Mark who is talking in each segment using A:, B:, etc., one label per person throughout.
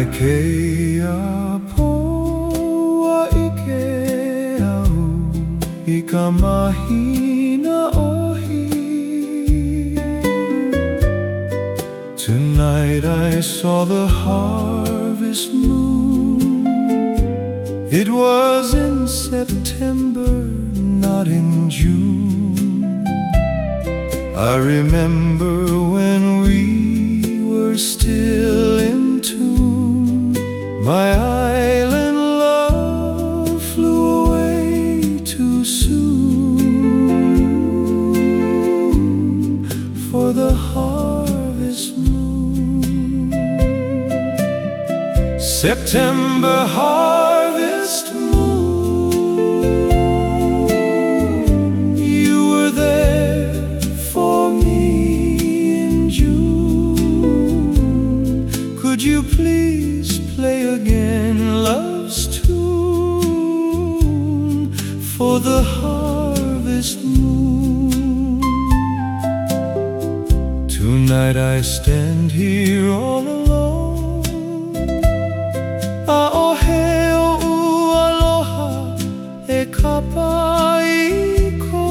A: Elekea poa ike au I ka mahina ohi. Tonight I saw the harvest moon. It was in September, not in June. I remember when we were still in my island love flew away too soon For the harvest moon. September harvest harvest moon. Tonight I stand here all alone. Aoheo aloha e kapa i ko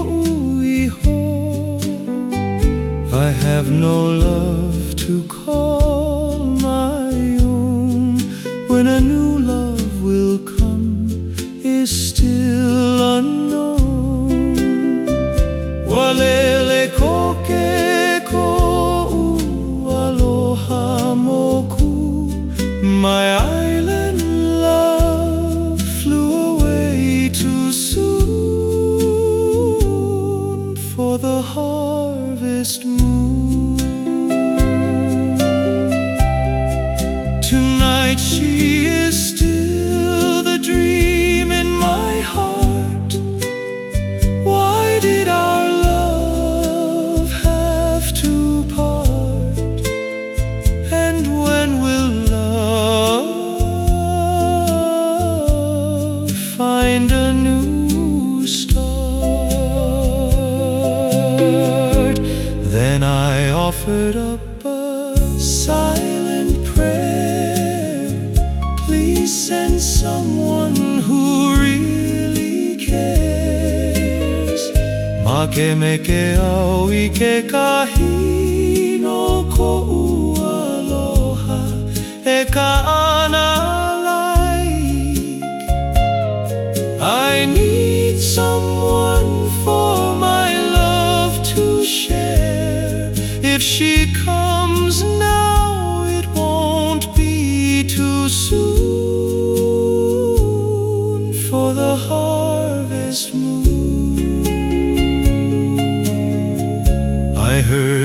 A: iho. I have no love to call Tonight she is still the dream in my heart Why did our love have to part? And when will love find a new start? Then I offered up a silent send someone who really cares. Make meke au oh, i ke kahi no ko aloha e ka ana like.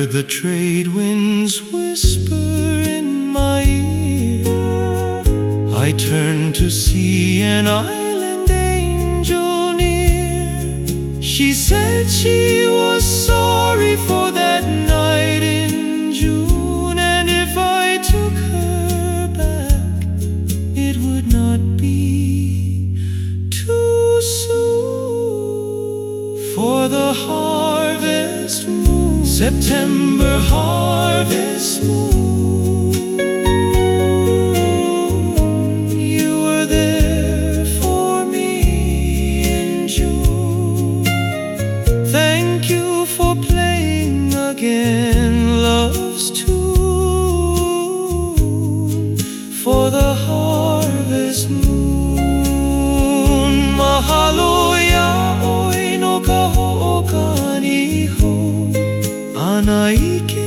A: The trade winds whisper in my ear. I turned to see an island angel near. She said she was sorry for that night in June, and if I took her back, it would not be too soon for the harvest September harvest moon. You were there for me in June. Thank you for playing again love's tune for the harvest moon. Mahalo like it.